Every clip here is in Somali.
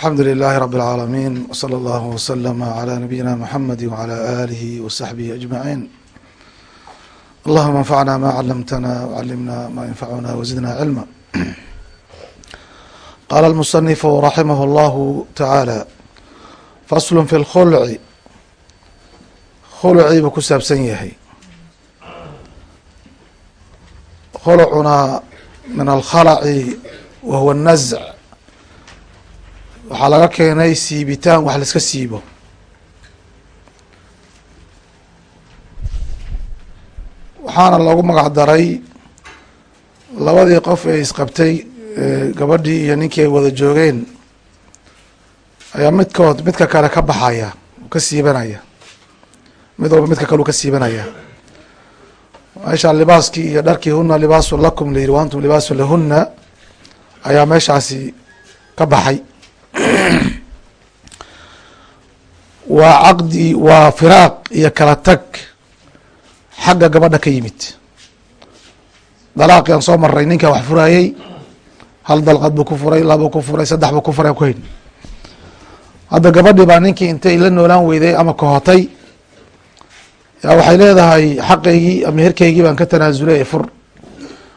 alxamdu لlh rb العaalamiin wslى اllah wslm عlى nabiyina mxamedi wعlى alih wsaxbihi aجmaعin allahuma anfacna ma calamtna wcalimna ma yanfacuna wzidna cilma qala اlmusنifu raximah اllahu taعaalى fasl fi اlkhulci khulcii buu ku saabsan yahay khulcuna min alkhalci wa huwa الnazc waxaa laga keenay siibitaan wax laiska siibo. Waxaana loogu magac daray labadii qof ee isqabtay gabadhii iyo ninkii ay wada joogeen. Ayaa midkood midka kale ka baxaya ka siibanaya. Mid walba midka kale u ka siibanaya. Meesha libaaskii iyo dharkii huna libaasun lakum layiri wa antum libaasun lahuna ayaa meeshaasi ka baxay waa caqdi waa firaaq iyo kala tag. Xagga gabadha ka yimid. Dalaaqii aan soo maray ninka wax furayey hal dalqad buu ku furay laba ku furay saddex buu ku furay ku hayn. Hadda gabadhii baa ninkii intay la noolaan weyday ama kahotay yaa waxay leedahay xaqaygii meherkaygii baan ka tanaasulay ifur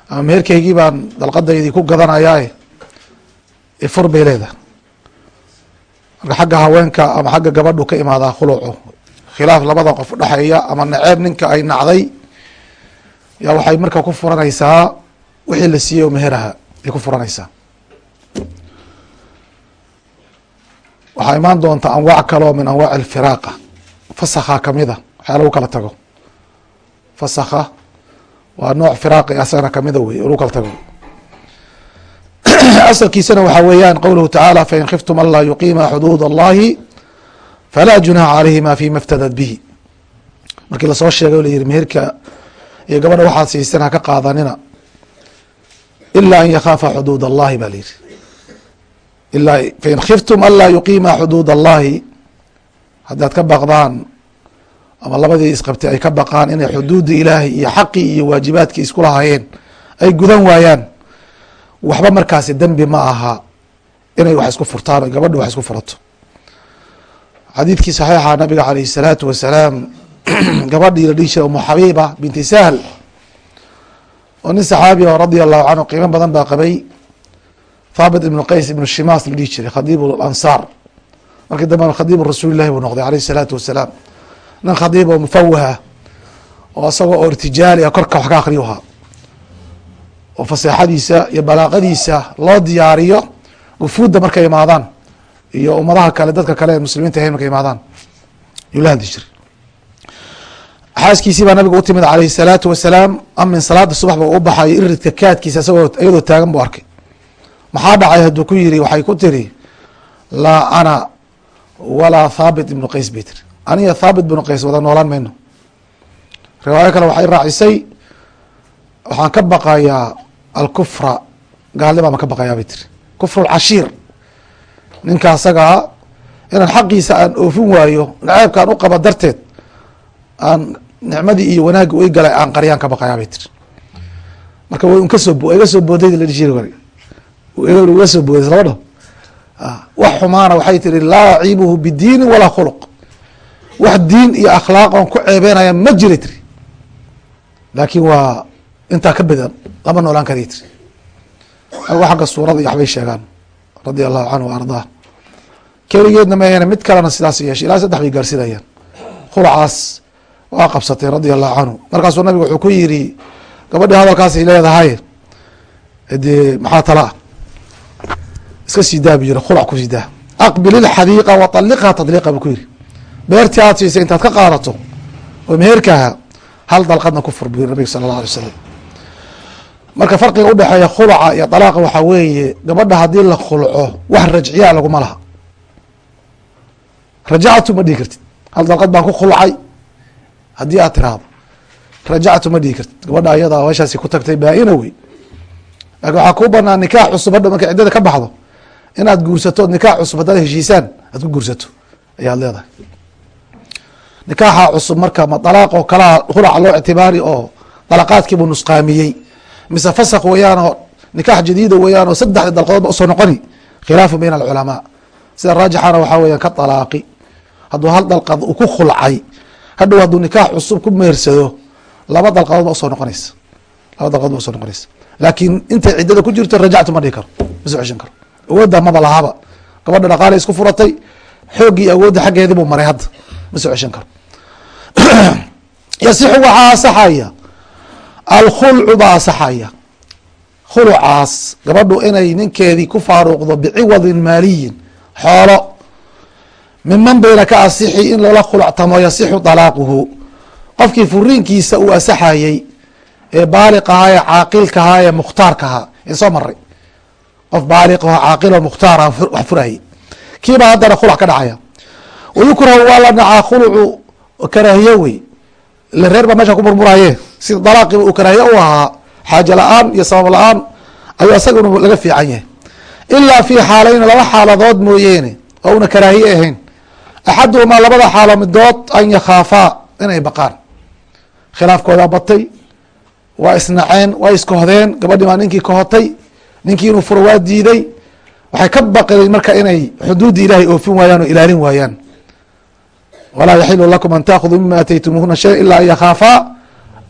ama meherkaygii baan dalqadaydii ku gadanayaae ifur bay leedahay marka xagga haweenka ama xagga gabadhu ka imaadaa khulucu khilaaf labada qof dhexeeya ama naceeb ninka ay nacday yaa waxay marka ku furanaysaa wixii la siiyey oo meheraha ay ku furanaysaa. Waxaa imaan doonta anwaac kaleo min anwaac alfiraaqa. Fasakha kamida waxyaa lagu kala tago. Fasakha waa nooc firaaqi asagana kamida wey lagu kala tago asalkiisana waxaa weeyaan qowluhu tacaala fain khiftum an laa yuqiima xuduud allahi falaa junaha calayhima fima اftadad bihi. Markii la soo sheegay o layihi meherka iyo gabadha waxaad siiseen haka qaadanina ila an yakhaafa xuduud allahi ba layihi ilaa fain khiftum an laa yuqiima xuduud allahi haddaad ka baqdaan ama labadii isqabtay ay ka baqaan inay xuduudda ilaahay iyo xaqii iyo waajibaadkii isku lahaayeen ay gudan waayaan waxba markaasi dembi ma aha inay wax isku furtaan o gabadha wax isku furato xadiidkii saxiixa nabiga alayh الsalaatu wasalaam gabadhii la dhihi jiray umu xabiiba binti sahl oo nin saxaabi o radi allahu canhu qiimo badan baa qabay thaabit ibnu qays ibnu shimaas la dhihi jiray khadiib ansaar markii dambe khadiib rasuuli lahi buu noqday alayh الsalaatu wasalaam nin khadiib oo mufawaha oo isagoo oo irtijaali a korka wax ka akriyu ahaa oo faseexadiisa iyo balaaqadiisa loo diyaariyo wufuudda markay imaadaan iyo ummadaha kale dadka kale ee muslimiinta ahayn markay imaadaan. Yuu la xaaskiisii baa nabiga u timid alayhi الsalaatu wasalaam amin salaada subax ba u baxayo iridka kaadkiisa isagoo iyadoo taagan buu arkay. Maxaa dhacay hadduu ku yiri waxay ku tiri laa ana walaa thaabit ibnu qays bay tiri aniga thaabit ibnu qays wada noolaan mayno. Riwaayo kale waxay raacisay waxaan ka baqayaa alkufra gaalnibaa ma ka baqayaa bay tiri. Kufru lcashiir ninka asagaa inaan xaqiisa aan oofin waayo naceebkaan u qaba darteed aan nicmadii iyo wanaaggi i galay aan qaryaan ka baqayaa bay tiri. Marka un ka soo iga soo booday la dhihi jiri iga soo booday laba dhaho. Wax xumaana waxay tiri laa aciibuhu bidiini walaa khuluq. Wax diin iyo akhlaaq ku ceebeynaya ma jira tiri. Laakiin waa intaa ka badan lama noolaan kariy tiri a xagga suurada waxbay sheegaan radia allahu canhu wa ardaa keligeedna mayan mid kalena sidaas yeeshay ilaa saddex bay gaarsinayaan khulacaas waa qabsatay radia allahu canhu. Markaasuu nabigu wuxuu ku yiri gabadhii hadalkaasay leedahay dee maxaa tala? Ah iska sii daa bu yiri khulac ku sii daa. Aqbil ilxadiiqa wa aliqha buu ku yiri beertii aad siisay intaad ka qaadato oo meherkaha hal dalqadna ku fur bu yiri nabiga sala allah alay wasalam marka farqiga udhexeeya khulaca iyo dalaaqa waxaa weeye gabadha haddii la khulco wax rajciyaa laguma laha. Rajactu ma dhihi kartid. Hal dalqad baan ku khulcay haddii aad tiraahdo. Rajactu ma dhihi kartid. Gabadha ayada meeshaasi ku tagtay baa-ina wey laakin waxaa kuu banaan nikaax cusub hadha markay ciddada ka baxdo. Inaad guursato nikaax cusub haddana heshiisaan aad ku guursato. Ayaad leedahay. Nikaaxa cusub marka ma dalaaq oo kalaa khulaca loo ictibaari oo dalaqaadkiibuu nusqaamiyey mise fasak weeyaan oo nikaax jadiida weeyaan oo saddexda dalqoodba u soo noqoni khilaafu bayna alculamaa. Sida raajixana waxaa weya ka alaaqi hadduu hal dalqad uu ku khulcay hadhow hadduu nikaax cusub ku meersado laba dalqadood ba u soo noqonaysa. Laba dalqadood ba u soo noqonaysa. Laakiin intay ciddada ku jirto rajactu ma dhihi karo ma soo ceshan karo. Awoodda maba lahaba gabadha dhaqaale isku furatay xooggii awoodda xaggeedii buu maray hadda ma soo ceshan karo. Yasixu waxaa asaxaya alkhulcu baa asaxaya khulucaas gabadhu inay ninkeedii ku faaruuqdo biciwadin maaliyin xoolo. Miman bayna ka asixi in lala khulctamo yasixu dalaaquhu qofkii furiinkiisa uu asaxayey ee baaliqahaa ee caaqilkahaa ee mukhtaarkahaa in soo maray qof baaliqaho caaqilo mukhtaara wax furayay kiibaa haddana khulac ka dhacaya. Wayukrahu waa la dhacaa khulucu karaahiye wey reer baa meesha ku murmuraye sida dalaaqiba uu karaahiye u ahaa xaaje la'aan iyo sabab la'aan ayuu isaguna laga fiican yahay. Ilaa fi xaalayn laba xaaladood mooyeene oo una karaahiye ahayn. Axaduhumaa labada xaalo midood an yakhaafaa inay baqaan. Khilaafkoodaa batay waa isnaceen waa iskohdeen gabadhii baa ninkii kahotay ninkii inuu furo waa diiday. Waxay ka baqeen marka inay xuduudda ilaahay oofin waayaan oo ilaalin waayaan walaa yaxilu lakum an taakuduu mima ataytumuhuna shaya ila an yakhaafaa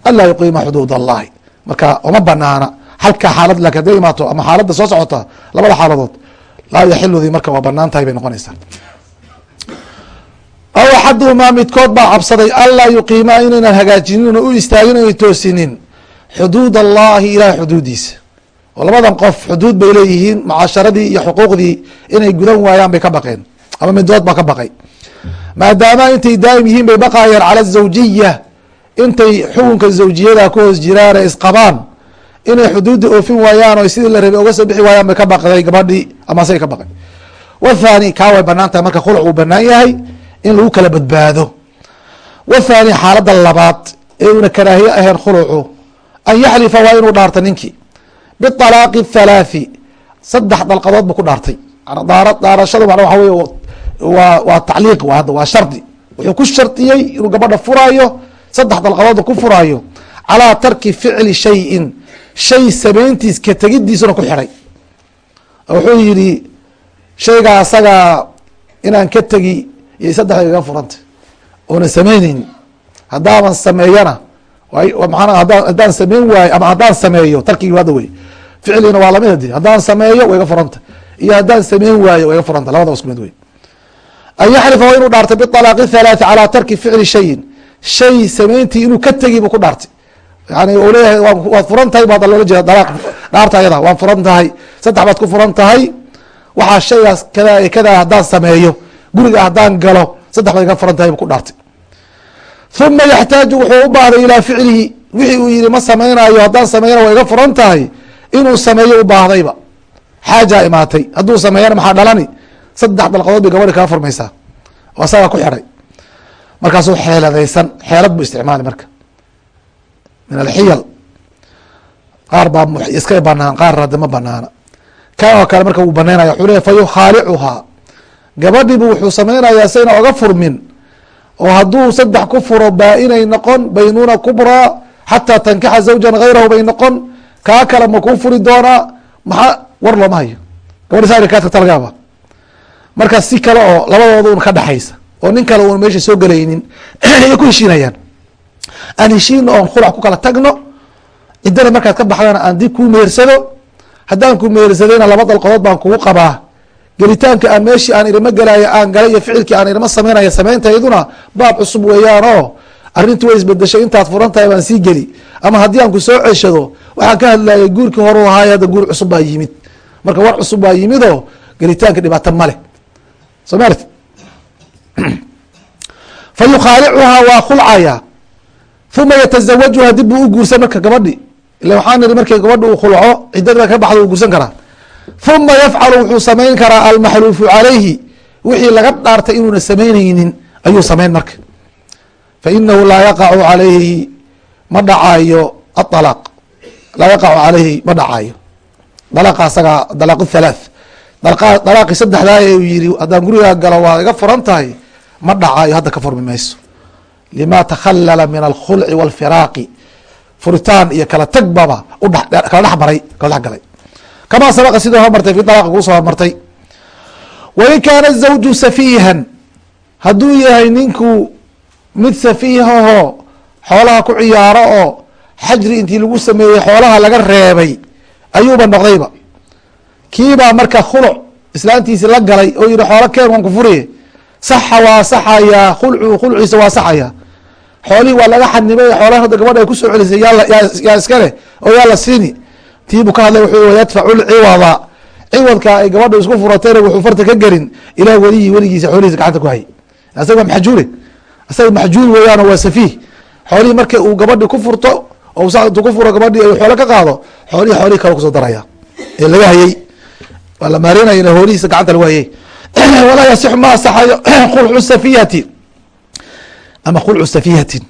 anlaa yuqiima xuduud allahi marka uma banaana halkaa xaalad laakiin haday imaato ama xaaladda soo socota labada xaaladood laa yaxiludii marka waa bannaan tahay bay noqonaysaa aw axaduhumaa midkood baa cabsaday anlaa yuqiimaa inaynan hagaajinin oo u istaagin o toosinin xuduud allahi ilahay xuduudiisa oo labadan qof xuduud bay leeyihiin mucaasharadii iyo xuquuqdii inay gudan waayaan bay ka baqeen ama middood baa ka baqay maadaama intay daa'im yihiin bay baqayaan cala zawjiya intay xukunka zawjiyada ku hoos jiraan ee isqabaan inay xuduudda oofin waayaan o sidii la rabay oga soo bixi waayaan bay ka baqday gabadhii ama asay ka baqay. Wathani kaa way bannaan tahay marka khuluc uu banaan yahay in lagu kala badbaado. Wathani xaaladda labaad ee una karaahiye ahayn khulucu an yaxlifa waa inuu dhaarta ninkii. Bialaaqi thalaathi saddex dalqadood buu ku dhaartay. Dhaarashada mana waxa wey waa waa tacliiq hadda waa shardi. Wuxuu ku shardiyey inuu gabadha furaayo saddex dalqadood ku furaayo calaa tarki ficli shayin. Shay samayntiis ka tegidiisuna ku xidhay wuxuu yidhi shaygaa asagaa inaan ka tegi iyo saddex igaga furanta oona samaynayni haddaaban sameeyana maa haddaan sameyn waayo ama haddaan sameeyo tarkigi hadda wey ficligina waa la mid haddaan sameeyo wa iga iyo haddaan sameyn waayo wa iga labadaba isku mid wey an yaxlifa waa inuu dhaartay bialaaqi thalaathi calaa tarki ficli shayin shay samayntii inuu ka tegi buu ku dhaartay yani u leeyahay waad furan tahay baa loola jeeda dalaaq dhaarta waad furan tahay saddex baad ku furan tahay waxaa shaygaas kada kadaa haddaan sameeyo guriga haddaan galo saddex baad iga furan tahay buu ku dhaartay uma yaxtaaju wuxuu u baahday ilaa ficlihi wixii uu yihi ma samaynayo haddaan sameeyana waa iga furan tahay inuu sameeyo u baahdayba xaajaa imaatay hadduu sameeyana maxaa dhalani saddex dalqadood bay gabadhi kaga furmaysaa. Oo asagaa ku xidhay markaasuu xeeladaysan. Xeelad buu isticmaali marka. Min alxiyal. Qaar baa iska banaan qaar hadda ma banaana kan oo kale marka wuu banaynaya wuxuu leeya fa gabadhiibu wuxuu samaynayaa sayna oga furmin. Oo hadduu saddex ku furo baa-inay noqon baynuuna kubraa xataa tankixa zawjan hayrahu bay noqon. Kaa kale ma kuu furi doonaa. Maxaa war looma hayo. Gabadhi sa kaa tagta lagaaba marka si kale oo labadooda un ka dhexaysa oo nin kale uun meesha soo gelaynin ayay ku heshiinayaan. Aan heshiino oon khulac ku kala tagno ciddana markaad ka baxdana aan dib kuu meersado. Haddaan ku meersadayna laba dalqadood baan kugu qabaa. Gelitaanka aan meeshii aan irima gelaayo aan galay iyo ficilkii aan irima samaynaya samayntayduna baab cusub weeyaan oo arrintii way isbedeshay intaad furan tahay baan sii geli. Ama haddii aan ku soo ceshado waxaan ka hadlayay guurkii horu ahaay guur cusub baa yimid. Marka war cusub baa yimidoo gelitaanka dhibaato maleh soo maart fa yukhaalicuhaa waa khulcaya uma yatazawajuha dib buu u guursan marka gabadhi. Ila waxaa niri markii gabadhi uu khulco ciddada ka baxda uu guursan karaa. Uma yafcalu wuxuu samayn karaa almaxluufu calayhi. Wixii laga dhaartay inuuna samaynaynin ayuu samayn marka. Fainahu laa yaqacu calayhi ma dhacayo aalaaq laa yaqacu calayhi ma dhacayo dalaaqa asagaa dalaaq thalaath dalaaqii saddexdaa ee uu yihi haddaan gurigaa galo waa iga furan tahay ma dhacayo hadda ka furmi mayso. Lima takhalala min alkhulci walfiraaqi. Furitaan iyo kala tag baba kala dhex maray kala dhex galay. Kamaa sabaqa sidoo hormartay fi dalaqi kuu soo hormartay wain kaana zawju safiihan. Hadduu yahay ninku mid safiihahoo xoolaha ku ciyaaro oo xajri intii lagu sameeyey xoolaha laga reebay ayuuba noqdayba kiibaa marka khuluc islaantiisi la galay oo yihi xoolo keen waan ku furiye. Saxa waa saxayaa khulcu khulciisa waa saxaya. Xoolihii waa laga xanimay xoolaha hadda gabadha ay ku soo celisay yaa iska leh oo yaa la siini. Tiibuu ka hadlay wuxuu yadfacu lciwada ciwadka ay gabadha isku furatayna wuxuu farta ka gelin. Ilah weliyi weligiisa xoolihiisa gacanta ku hay. Asaga waa maxjuure. Asaga maxjuur weeyaan waa safiih. Xoolihii marka uu gabadhi ku furto oo intuu ku furo gabadhii ay xoolo ka qaado xoolihi xoolihii kale ku soo daraya ee laga hayey waa la maarinaya hoolihiisa gacanta lagu hayey walaa yasixu ma asaxayo khulcu safihati ama khulcu safihatin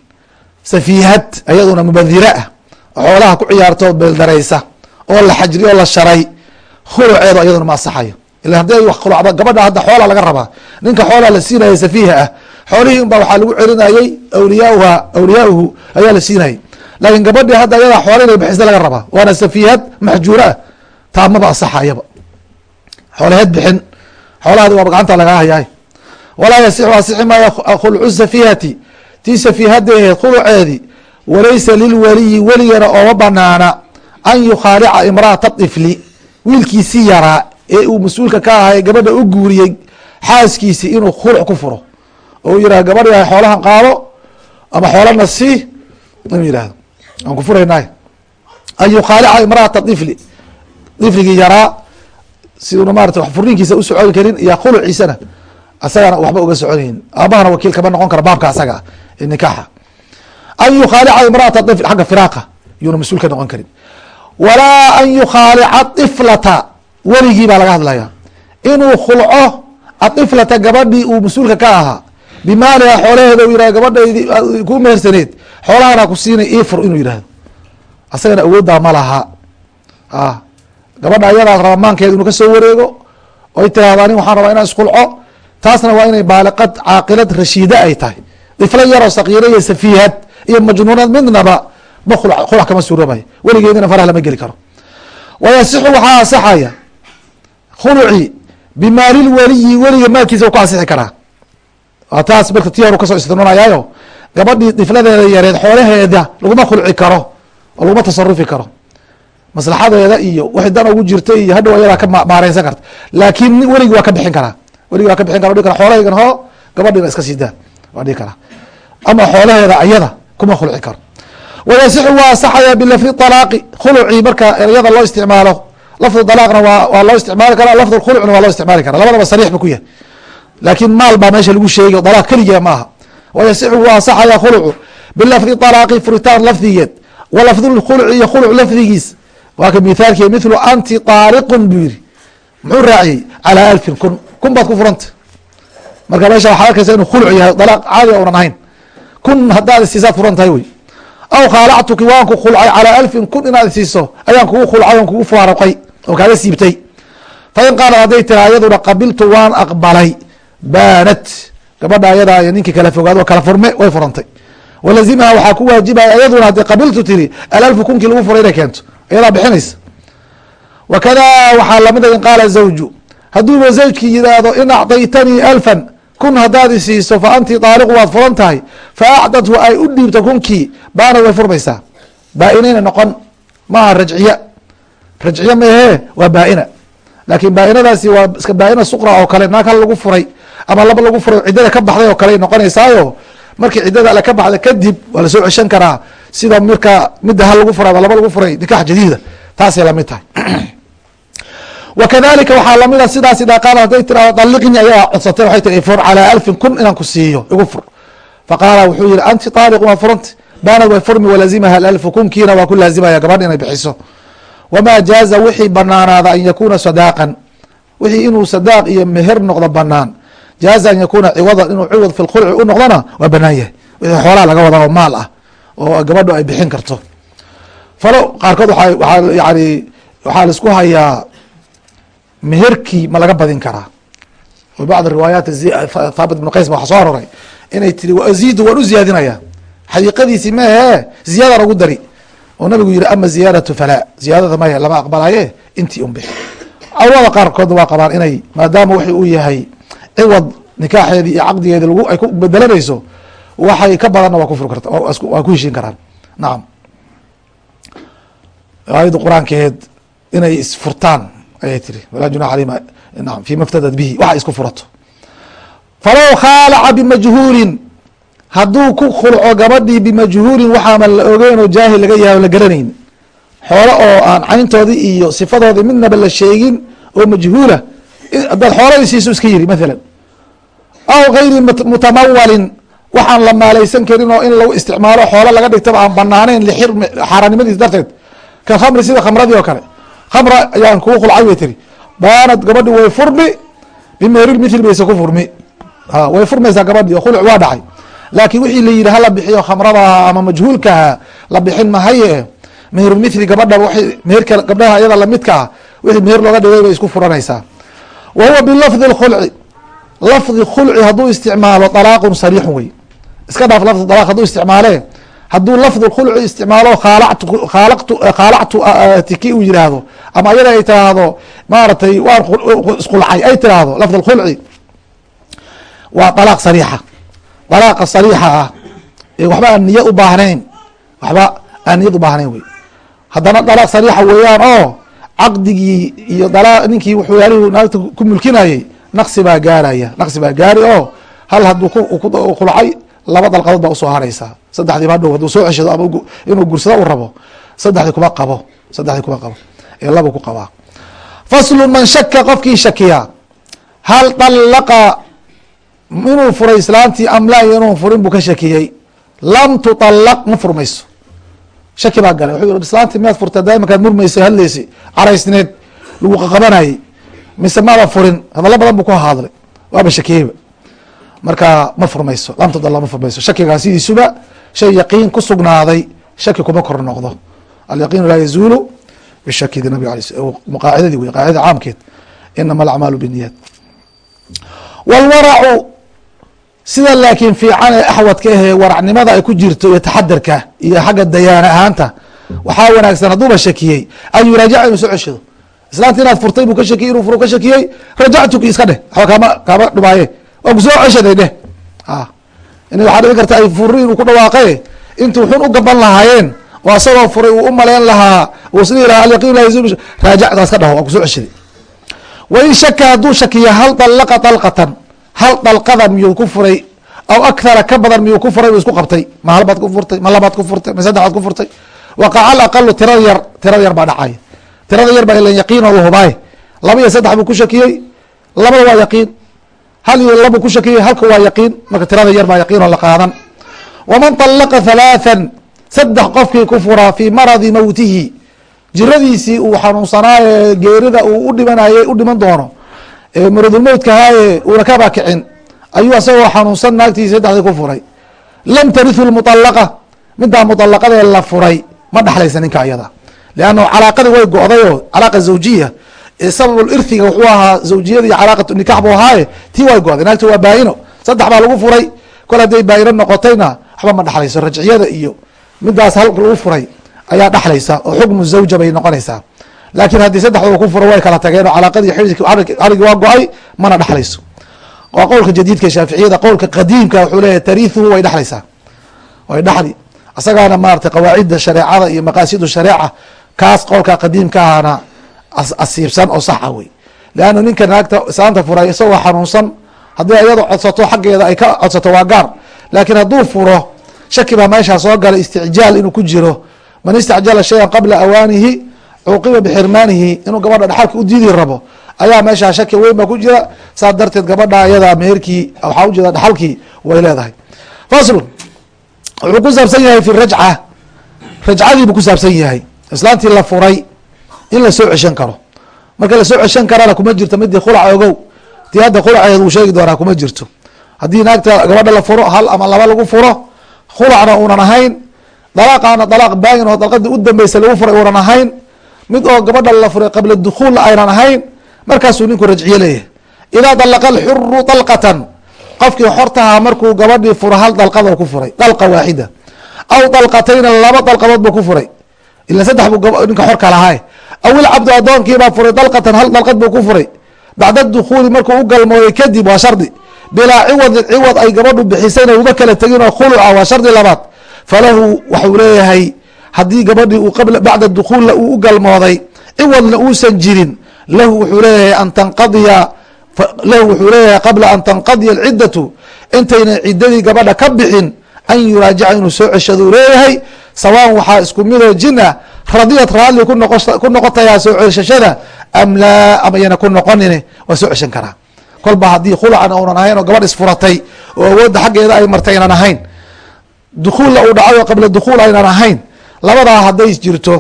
safihad ayaduna mubadira ah. Xoolaha ku ciyaarto beeldareysa oo la xajriyo o la sharay. Khuluceedu ayaduna ma asaxayo ila hadday khulucda gabadha hadda xoola laga rabaa. Ninka xoolaa la siinaya safiiha ah xoolihii unba waxaa lagu celinayey awliyauha awliyaauhu ayaa la siinayay laakiin gabadhii hadda ayadaa xoola inay bixisa laga rabaa. Waana safiihad maxjuura ah. Taamaba asaxayaba xoolaheed bixin. Xoolahadi waaba gacanta lagaa hayaay walaa yasixu asixi maayo khulcu safihati tii safiihadaheed khuluceedi walaysa lilwaliyi weligana ooma banaana. An yukhaalica imraata ifli wiilkiisii yaraa ee uu mas'uulka ka ahay gabadha u guuriyey xaaskiisi inuu khuluc ku furo. Oo yihah gabadh yahay xoolahan qaado ama xoolana sii inuu yihahdo aan ku furaynaay. An yukhaalica imraata ifli ifligii yaraa siduuna maarata furniinkiisa u socon karin iyo khuluciisana asagana waxba uga soconaynin aabahana wakiil kama noqon kara baabka asaga ee nikaaxa. An yukhaalica imraata ifl xagga firaaqa yuuna mas'uul ka noqon karin. Walaa an yukhaalica iflata weligii baa laga hadlaya inuu khulco aiflata gabadhii uu mas'uulka ka ahaa bimaaliha xoolaheeda u yihah gabadhaydi ku mehersaneed xoolahana ku siinay ifur inuu yihahdo asagana awooddaa ma laha gabadha ayadaas raba maankeeda inuu ka soo wareego oy tirahdo anig waxaan rabaa inaan iskhulco taasna waa inay baaliqad caaqilad rashiida ay tahay. Ifla yaroo sakiira iyo safiihad iyo majnuunad midnaba ma khulac kama suuroobay weligeedina farah lama geli karo. Wayasixu waxaa asaxaya khuluci bimaalilweliyi weliga maalkiisa ku asixi karaa. Waa taas marka tii horu ka soo istinunayaayo gabadhii difladeeda yareed xoolaheeda laguma khulci karo oo laguma tasarufi karo maslaxadeeda iyo wixii dan ugu jirta iyo hadhow ayadaa ka maareysan karta. Laakiin weligi waa ka bixin karaa. Weligi waa ka bixin kara kara xoolahaygan hoo gabadhina iska sii daa waa dhihi karaa ama xoolaheeda ayada kuma khulci karo. Wayasixu waa asaxaya bilafdi alaaqi khulucii marka ereyada loo isticmaalo. Lafdu alaaqna waa loo isticmaali karaa lafdu khulucna waa loo isticmaali kara labadaba sariix bu ku yahay. Laakiin maal baa meesha lagu sheegay alaaq keliya ma aha. Wayasixu waa asaxaya khulucu bilafdi alaaqi furitaan lafdigeed. Wa lafdu khuluci iyo khuluc lafdigiis waa ka mithaalki mithlu anti taaliqun buu yihi muxuu raaciyey? Calaa alfin. Kun kun baad ku furanta marka meesha waxaad arkaysa inuu khuluc yahay dalaaq caadiga unan ahayn. Kun haddaad isiisaad furan tahay wey. Aw khaalactuki waan ku khulcay calaa alfin. Kun inaad isiiso ayaan kugu khulcay on kugu faaruqay oo kaaga siibtay. Fain qaalad hadday tira ayaduna qabiltu waan aqbalay. Baanat. Gabadha ayadaa iyo ninkii kala fogaado kala furme way furantay. Walazimaha waxaa ku waajibaya ayaduna hadday qabiltu tiri alalfu kunkii lagu furay inay keento ayadaa bixinaysa. Wakada waxaa lamida in qaala zawju hadduuba zawjkii yidhaahdo in acdaytanii alfan kun haddaad isiiso fa anti daaliqu waad furan tahay fa acdadhu ay u dhiibto kunkii baana way furmaysaa. Baa-inayna noqon maaha rajciya. Rajciya maahee waa baa-ina. Laakiin baa-inadaasi waa iska baa-ina suqra oo kale naag hal lagu furay ama laba lagu furay ciddada ka baxday oo kale noqonaysaayo markii ciddada ale ka baxda kadib waa la soo ceshan karaa sida marka midda hal lagu furay ama laba lagu furay nikax jadiida taasay la mid tahay. Wakadalika waxaa lamida sidaas idaa qaala hadday tirahdo daliqni ayaa codsatay waxay tiri fur calaa alfin kun inaan ku siiyo igu fur. Faqaala wuxuu yihi anti taaliqun waa furanta baanad way furmi walazimaha alalfu kunkiina waa ku laazimaya gabadh inay bixiso. Wamaa jaaza wixii banaanaada an yakuuna sadaaqan wixii inuu sadaaq iyo meher noqdo banaan jaaza an yakuuna ciwadan inuu ciwad fi lkhulci u noqdona waa banaan yahay. Wixii xoolaa laga wada oo maal ah oo gabadhu ay bixin karto. Falo qaarkood waa yani waxaa la isku hayaa meherkii ma laga badin karaa. O bacd riwaayaat thaabit ibnu qays ba waxa soo aroray inay tiri waziidu waan u ziyaadinaya. Xaqiiqadiisi maahee ziyaadaan ugu dari. Oo nabigu yihi ama ziyaadatu falaa. Ziyaadada mahe lama aqbalaye intii un bix culamada qaarkoodna waa qabaan inay maadaama wixi uu yahay ciwad nikaaxeedi iyo caqdigeedi lag ay ku bedelanayso waxay ka badanna waa kufuri karta waa ku heshiin karaan. Nacam aayadda qur'aankeed inay isfurtaan ayay tiri walaa junax aleyhima naam fi maftadad bihi waxa isku furato. Falow khaalaca bimajhuulin hadduu ku khulco gabadhii bimajhuulin waxaaman la ogeyn oo jaahil laga yahay la garanayn. Xoolo oo aan cayntoodii iyo sifadoodii midnaba la sheegin oo majhuula haddaad xooladi siiso iska yiri mathalan. Aw gayri mutamawalin waxaan la maalaysan karin oo in lagu isticmaalo xoolo laga dhigtaba aan banaaneyn lixir xaaraannimadiis darteed. Ka khamri sida khamradii oo kale. Khamra ayaan kugu khulcay bay tiri. Baanad gabadhi way furmi bimehril mithli bayse ku furmi. Way furmaysaa gabadhi oo khuluc waa dhacay. Laakiin wixii la yidhi hala bixiyo khamradaha ama majhuulkaha la bixin mahaye mehrulmithli gabadha w meherka gabdhaha iyada lamidka ah wixii meher looga dhigay bay isku furanaysaa. Wa bilafdi اkhulci lafdi khulci hadduu isticmaalo طalaaqun sariixun wey iska dhaaf lafdi dalaq hadduu isticmaale hadduu lafdi khulci isticmaalo khaalatu khaalaqtu khaalactu tiki uu yidhaahdo ama ayada ay tiraahdo maaragtay waan isqulcay ay tiraahdo lafd اkhulci waa طalaaq sariixa. Dalaaqa sariixa ah ee waxba aan niya u waxba aan niyad u wey. Haddana dalaaq sariixa weeyaan oo caqdigii iyo dala ninkii waxyaalihu naagta ku mulkinayey naqsi baa gaaraya naqsi baa gaari oo hal hadduu kulcay laba dalqadood baa u soo haraysaa. Saddexdii ba dhow hadduu soo ceshado ama inuu gursado u rabo saddexdii kuma qabo saddexdii kuma qabo. Ee laba ku qabaa. Faslu man shaka qofkii shakiya. Hal dalaqa inuu furay islaantii amla inuu furin buu ka shakiyey? Lam tuطalaq ma furmayso. Shaki baa galay. Wuxuu yihi islaantii miyaad furta daaimakaad murmaysay hadlaysay caraysneed lagu qaqabanayay mise maada furin? Hadallo badan buu ku hadlay. Waaba shakiyeyba marka ma furmayso lam tuطalaq ma furmayso. Shakigaa sidiisuba shay yaqiin ku sugnaaday shaki kuma kor noqdo. Alyaqiinu laa yazuulu bishakidi nabig qaacidadii wey qaacidada caamkeed. Inama alacmaalu biniyat wاlwaracu sida laakiin fiican ee axwadka ahee waracnimada ay ku jirto iyo taxadarka iyo xagga dayaana ahaanta waxaa wanaagsan hadduuba shakiyey. An yuraajaca inuu soo ceshado islaanta inaad furtay buu ka shakiyey inuu furo ka shakiyey rajactuki iska dheh. Waxba kaama kaama dhumaaye waa ku soo ceshaday dheh. In waxaa dhici karta ay furi inuu ku dhawaaqe intuu xun u gaban lahaayeen oo asagoo furay uu u maleyn lahaa. Uu isdhihi lahaa alyaqiin la yazul raajacda iska dhaho waa ku soo ceshaday. Wain shaka hadduu shakiya hal dalaqa dalqatan hal dalqada miyuu ku furay? Aw akthara ka badan miyuu ku furay? U isku qabtay. Ma hal ku furtay ma labaad ku furtay ma saddexaad ku furtay? Waqaca alaqalu tirada yar tirada yar baa dhacay. Tirada yar baa ilan yaqiin oo la hubaaye laba iyo saddex buu ku shakiyey. Labada waa yaqiin hal iyo labuu ku shakiyey halka waa yaqiin marka tirada yar baa yaqiin oo la qaadan waman طalaqa halaathan saddex qofkii ku furaa fii maradi mowtihi jiradiisii uu xanuunsanaaye geerida uu u dhimanayey u dhiman doono maradulmowtkahaaye uuna ka baakicin ayuu asagoo xanuunsan naagtiisi saddexdii ku furay lam tarihu lmuطalaqa midaa muطalaqadee la furay ma dhexlaysa ninka ayada leannahu calaaqadii way go-dayoo calaaqa zawjiya sabab irhiga wuxuu ahaa zawjiyada iyo calaaqatu nikax buu ahaaye tii way go-day naagti waa baayino saddex baa lagu furay. Kol hadday baayino noqotayna waxba ma dhexlayso rajciyada iyo midaas hal lagu furay ayaa dhexlaysa oo xukmu zawja bay noqonaysaa. Laakiin haddii saddexdooda ku furo way kala tageen oo calaaqadii xarigi waa go'ay mana dhexlayso waa qowlka jadiidka shaaficiyada qowlka qadiimka wuxuu leeyahy tariihuhu way dhexlaysaa way dhexli asagaana maratay qawaacidda shareecada iyo maqaasidu shareeca kaas qowlka qadiimka ahana asiibsan oo saxa wey leanna ninka naagta islaanta furay isagoo xanuunsan haddii ayado codsato xaggeeda ay ka codsato waa gaar. Laakiin hadduu furo shaki baa meeshaa soo galay isticjaal inuu ku jiro. Man istacjala shayan qabla awaanihi cuqiba bixirmaanihi inuu gabadha dhexalka u rabo ayaa meeshaa shaki weyn baa ku jira. Saa darteed gabadha ayadaa meherkii waxaa ujeeda dhexalkii way leedahay. Faslu wuxuu ku saabsan yahay fi rajca. Rajcadii buu ku saabsan yahay. Islaantii la furay in la soo ceshan karo. Marka la soo ceshan karana kuma jirto midii khulac ogow tii hadda khulaceed wuu sheegi doonaa kuma jirto. Haddii naagta gabadha la furo hal ama laba lagu furo khulacna uunan ahayn dalaaqaana dalaaq baayin oo dalqadii u dambeysa lagu furay uunan ahayn mid oo gabadha la furay qabla dukuulna aynan ahayn markaasuu ninku rajciye leeyahay. Idaa dalaqa alxuru dalqatan qofkii xortahaa markuu gabadhii furo hal dalqadoo ku furay dalqa waaxida. Aw dalqatayna laba dalqadood buu ku furay. Ila saddex buu ninka xorka lahaa aw ilcabdu adoonkiibaa furay dalqatan hal dalqad buu ku furay bacda dukuuli markuu u galmooday kadib waa shardi bilaa ciwadin ciwad ay gabadhu bixisayna uba kala tegin oo khuluca waa shardi labaad falahu waxuu leeyahay haddii gabadhii uu bacda dukuulna uu u galmooday ciwadna uusan jirin lahu wuxuu leeyahay an tanqadiya lahu wuxuu leeyahay qabla an tanqadiya alciddatu intayna ciddadii gabadha ka bixin an yuraajica inuu soo ceshaduu leeyahay sawaan waxaa isku midoo jina radiyad raalli ku noqotayaa soo ceshashada am laa amayana ku noqonin waa soo ceshan karaa. Kolba haddii khulacan uunan ahayn oo gabadh isfuratay oo awoodda xaggeeda ay martay aynan ahayn dukuulla uu dhacay oo qabla dukuul aynan ahayn labadaa hadday jirto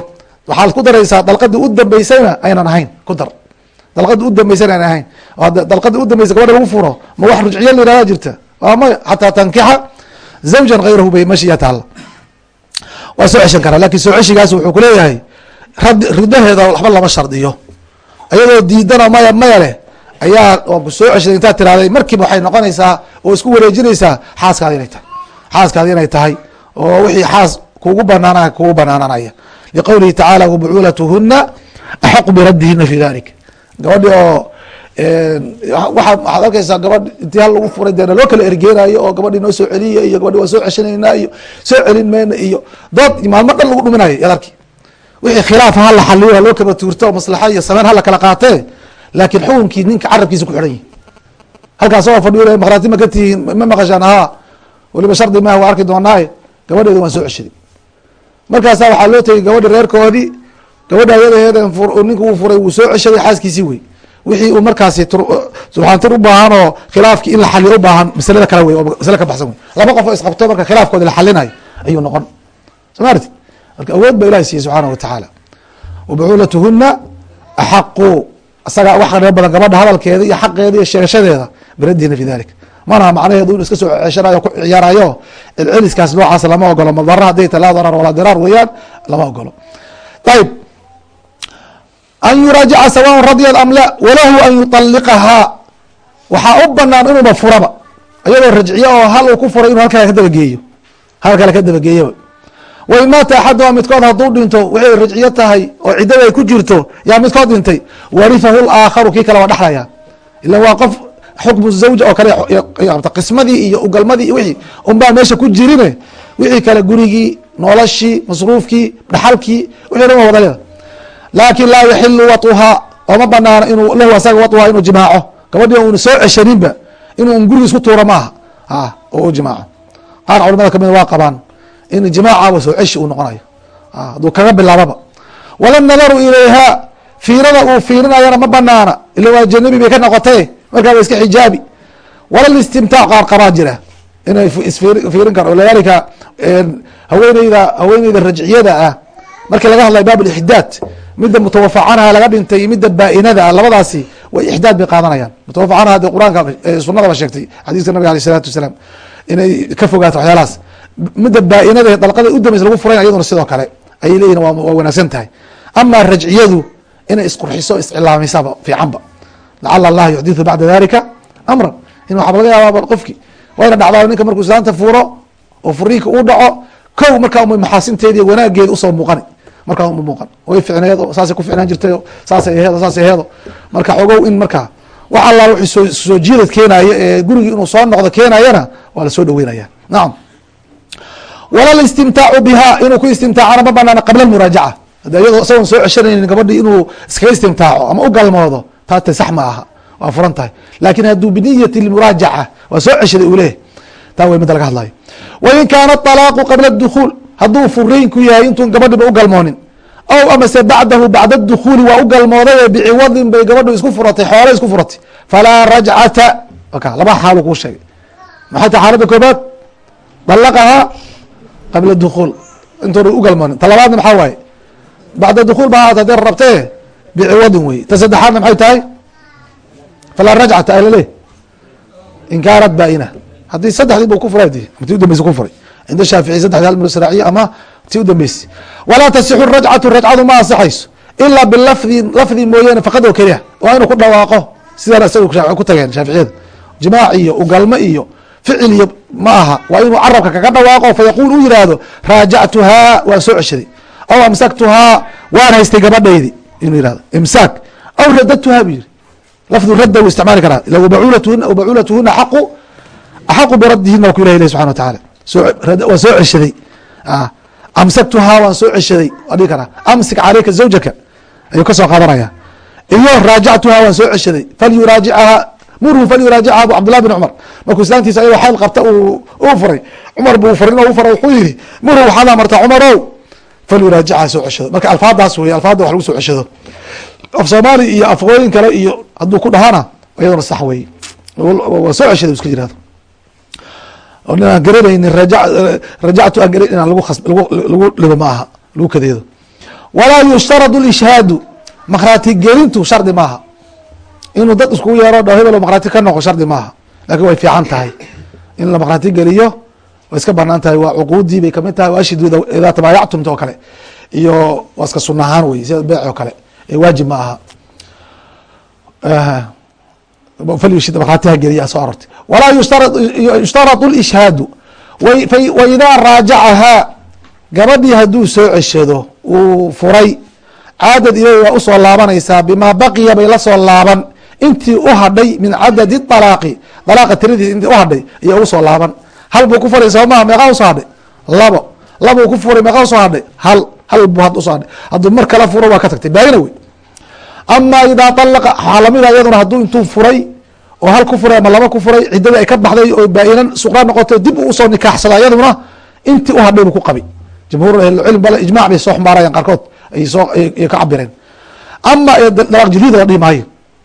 waxaad ku daraysaa dalqadii u dambeysayna aynan ahayn ku dar. Dalqadii u dambeysayna aynan ahayn. Dalqadii u dambeysay gabadha lagu furo ma wax rujciya la yihahda jirta? Waa maya xataa tankixa zawjan hayrahu bay mashiya taalla waa soo ceshan karaa laakiin soo ceshigaas wuxuu kuleeyahay ridaheeda waxba lama shardiyo. Iyadoo diidana maya maya leh ayaa waan ku soo ceshaday intaad tirahday markiiba waxay noqonaysaa oo isku wareejinaysaa xaaskaadi inay tahay. Xaaskaadi inay tahay oo wixii xaas kugu banaana kugu banaananaya liqowlihi tacaala wabucuulatuhuna axaqu biraddihina fi dalik gabadhi oo waa waxaad arkaysaa gabadh intii lagu furay dee naloo kala ergeenayo oo gabadhi noo soo celiya iyo gabadhi waa soo ceshanaynaa iyo soo celin mayna iyo dood maalmo dhan lagu dhuminayo yaad wixii khilaaf hala xaliyo haloo kaba tuurto maslaxa iyo sameyn hala kala qaatee laakiin xukunkii ninka carabkiisa ku xidhan yihi halkaas oo fadhiyo makhraati ma ka tihiin ma maqashaan haa weliba shardi maaha waa arki doonaaye gabadheeda waan soo ceshaday. Markaasa waxaa loo tegay gabadhi reerkoodii gabadha ayadaheeda ninka uu furay wuu soo ceshaday xaaskiisii wey wixii uu markaasi subxaantir u baahan oo khilaafkii in la xaliyo u baahan maslada kale wey masle ka baxsan wey. Laba qof oo isqabto marka khilaafkoodi la xalinayo ayuu noqon. Soo maarti marka awood ba ilahi siiyey subxaana wa tacaala. Wabucuulatuhuna axaqu. Isagaa wax reer badan gabadha hadalkeeda iyo xaqeeda iyo sheegashadeeda biradihina fi dalik manaha macnaheedu inu iska soo ceshanayo ku ciyaarayo celceliskaas noocaas lama ogolo madara hadday ta laa darar walaa diraar weeyaan lama ogolo ayib an yuraajica sawaء radyad am la walahu an yuطaliqahaa waxaa u banaan inuuba furaba iyadoo rajciye oo hal uu ku furay inu halkaa ka dabageeyo hal kale ka dabageeyaba wain maata axaduha midkood hadduu dhinto waxay rajciyo tahay oo ciddada ay ku jirto yaa midkood dhintay warifahu laakharu kii kale waa dhexlaya ila waa qof xukmu zawja oo kale qismadii iyo ugalmadii wixii unbaa meesha ku jirine wixii kale gurigii noloshii masruufkii dhaxalkii wixii dhan waa wada laakin laa yaxilu waطuhaa ooma banaano inuu lahu asaga waطuhaa inuu jimaaco. Gabadhi una soo ceshaninba inuu un gurigiis ku tuuro maaha. A oo u jimaaco. Qaar culamada kamida waa qabaan in jimaacaaba soo ceshi uu noqonayo. Hadduu kaga bilaababa. Wala nadaru ilayha fiirada uu fiirinayana ma banaana ila waa janabi bay ka noqotay markaa wa iska xijaabi. Wala listimtaac qaar qabaa jira inay isfiirin karo. Lidalika haweeneyda haweeneyda rajciyada ah. Markii laga hadlayo baab ixdaad midda mutawafa laga dhintay iyo midda baa-inada labadaasi way ixdaad bay qaadanayaan. Mutawafa hadee qur'aanka sunadaba sheegtay xadiiska nabiga aleh isalaatu wasalaam inay ka fogaato waxyaalahaas. Midda baa-inada dalqada udambaysa lagu furayn iyaduna sidoo kale ayay leeyihiin waa wanaagsan tahay. Ama rajciyadu inay isqurxiso iscilaamisaba fiicanba. Lacala allah yuxdiثu bacda dalika amran. In waxaaba laga yaaba qofki wayna dhacdaa ninka markuu islaanta furo oo furiinka uu dhaco kow markaa maxaasinteedi wanaageeda u soo muuqani markaa uma muuqan. Way ficneed saasay ku ficnaan jirtay saasay aheedo saasay aheedo marka xogow in markaa wax alla wixii soo soo jiidad keenayo ee gurigii inuu soo noqdo keenayana waa la soo dhaweynaya nacam wala listimtaacu biha inuu ku istimtaacana ma banaana qabla muraajaca hade iyadoo isagoon soo ceshanaynin gabadhii inuu iskaga istimtaaco ama u galmoodo taate sax ma aha. Waa furan tahay. Laakin hadduu biniyati muraajaca waa soo ceshaday uu leeyahy taa way midda laga hadlayo wain kaana طalaaqu qabla اdukuul hadduu furiinku yahay intuun gabadhiba u galmoonin. Aw amase bacdahu bacda اdukuuli waa u galmooday biciwadin bay gabadhu isku furatay xoole isku furatay. Falaa rajcata laba xaalu kuu sheegay. Maxay tahay xaaladda koobaad? Dalaqahaa qabla dukuul. Intoona u galmoonin. Ta maxaa waaye? Bacda dukuul ba haata hadee rabtee biciwadin wey ta saddexaadna maxay tahay? Falaa rajcata alale in baa-ina haddii saddexdii bu ku furay ti ti udambeysa ku furay cinda shaafici saddexdii hal msraaciya ama ti udambeysa walaa tasixu rajcatu rajcadu ma ansaxayso ilaa bilafdi lafdi mooyaane faqad oo keliya waa inuu ku dhawaaqo sidaan isaga ku tageen shaaficiyada jimaac iyo ugalmo iyo ficil iyo ma aha waa inuu carabka kaga dhawaaqo fayaquul u yihahdo raajactuhaa waan soo ceshaday aw amsaktuhaa waan haystay gabadhaydi inuu yihahdo imsaak aw radadtuha buu yihi lafdu radda wuu isticmaali karaa baculatuhuna baculatuhuna aqu axaqu biradihina waa ku ilah ilahi subxana wa tacaala waa soo ceshaday. Amsaktuhaa waan soo ceshaday. Waa dhigi karaa amsik calayka zawjaka. Ayuu ka soo qaadanaya iyo raajactuhaa waan soo ceshaday. Falyuraajicaha murhu falyuraajicha abu cabdillah bin cumar. Markuu islaantiisa ayagoo xayl qabta uu furay. Cumar buu furin oo u furay wuxuu yihi murhu waxaad amartaa cumarow? Falyuraajicha soo ceshado marka alfaadaas wey alfaadda wax lagu soo ceshado. Af soomaali iyo afqooyin kale iyo hadduu ku dhahana iyadona sax wey waa soo ceshada iska jirado aan garanaynin rajactu aan garan inaan lagu dhigo ma aha lagu kadeedo. Walaa yushtaradu lishhaadu makhraati gelintu shardi maaha. Inuu dad iskugu yeero dho hebel makhraati ka noqo shardi maaha. Lakin way fiican tahay. In la makhraati geliyo way iska bannaan tahay waa cuquudii bay ka mid tahay ashidu idaa tabaayactumta oo kale. Iyo waa iska suna ahaan wey sida beec oo kale. Ee waajib ma aha walaa yushtaradu lishhaadu waidaa raajacahaa gabadhii hadduu soo ceshado uu furay caadad ileyhi waa u soo laabanaysaa bimaa baqiya bay la soo laaban intii u hadhay min cadadi alaaqi dalaaqa tiradiis intii u hadhay laaban hal ku furay soomaha meeqaa u soo hadhay labo labuu ku furay meeqaa u soo hadhay hal hal buu had u soo hadhay hadduu mar kala furo waa ka tagtay baayina wey ama idaa alaqa waxaa lamida iyaduna hadduu intuu furay oo hal ku furay ama laba ku furay ciddadii ay ka baxday oo baa-inan suqraa noqotay dib uu u soo nikaaxsada iyaduna intii u hadhay buu ku qabi. Jamhuur ahlicilm bal ijmac bay soo xumaarayaan qaarkood ay soo ay ka cabireen ama dalaaq jadiid la dhihi maayo.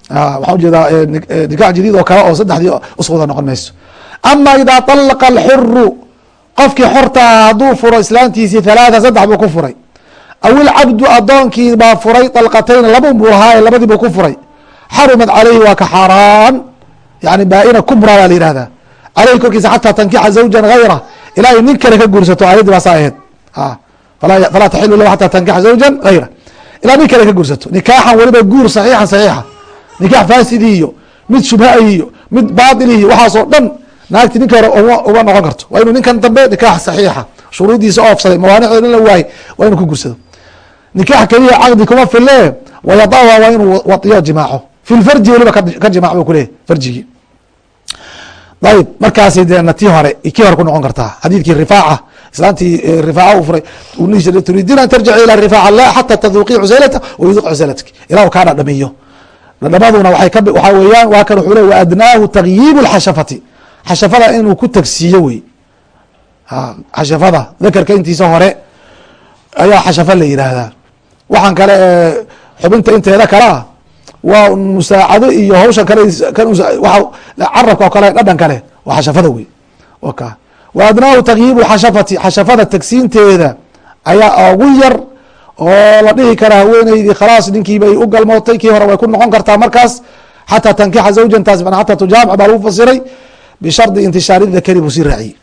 Waxaan u jeedaa nikaax jadiid oo kale oo saddexdii uswada noqon mayso. Ama idaa طalaqa alxuru qofkii xortaa hadduu furo islaantiisii halaatha saddex buu ku furay aw ilcabdu adoonkii baa furay dalqatayn laba buu lahaaye labadii buu ku furay xarumad caleyhi waa ka xaaraan yani baa-ina kubra baa la yihahdaa aleyhi korkiisa xataa tankixa zawjan hayra ilaa ay nin kale ka guursato aayadii baa saa aheyd falaa taxilu lahu xataa tankixa zawjan hayra ilaa nin kale ka guursato nikaaxan weliba guur saxiixan saxiixa nikaax faasidi iyo mid shubha iyo mid baatil iyo waxaasoo dhan naagti ninka hore uma noqon karto waa inuu ninkan dambe nikaax saxiixa shuruudiisa oofsaday mawaanicda in la waayey waa inuu ka guursado nikaax keliya caqdi kuma file wayadawa waa inuu waiyo jimaaco fi lfarji weliba ka jimac bu kuleyahy farjigii. Ayb markaasi deena tii hore kii hore ku noqon kartaa? Xadiidkii rifaaca. Islaantii rifaaca u furay. Turiidiina an tarjici ila rifaaca la xata taduuqii cusaylata wayuduq cusaylatik ilah kaa dhadhamiyo dhadhamaduna waxaa weeyaan waa kan wuxuu le wa adnaahu tagyiibu lxashafati xashafada inuu ku tagsiiyo wey. Xashafada dakerka intiisa hore ayaa xashafa la yidhaahdaa waxaan kale xubinta inteeda kale ah waa musaacado iyo hawshan kale carabka oo kale dhadhan kale waa xashafada wey ka wa adnaahu takyiibu xashafati xashafada tagsiinteeda ayaa ugu yar oo la dhihi karaa haweeneydii khalaas ninkiiba ay u galmootay kii hore way ku noqon kartaa markaas xataa tankixa zawjantaas xataa tujaamic baa lagu fasiray bishardi intishaari dakari buu sii raaciyey.